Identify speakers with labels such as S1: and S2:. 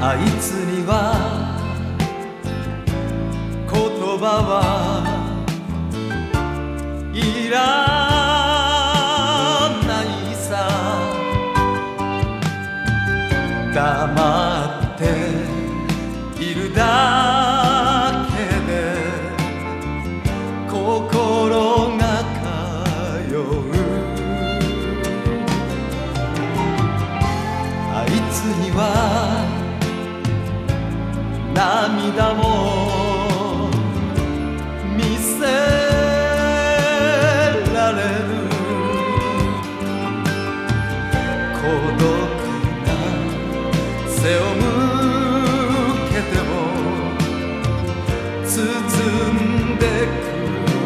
S1: あいつには言葉はいらないさ。黙って涙も見せられる。孤独な背を向けても包んでく。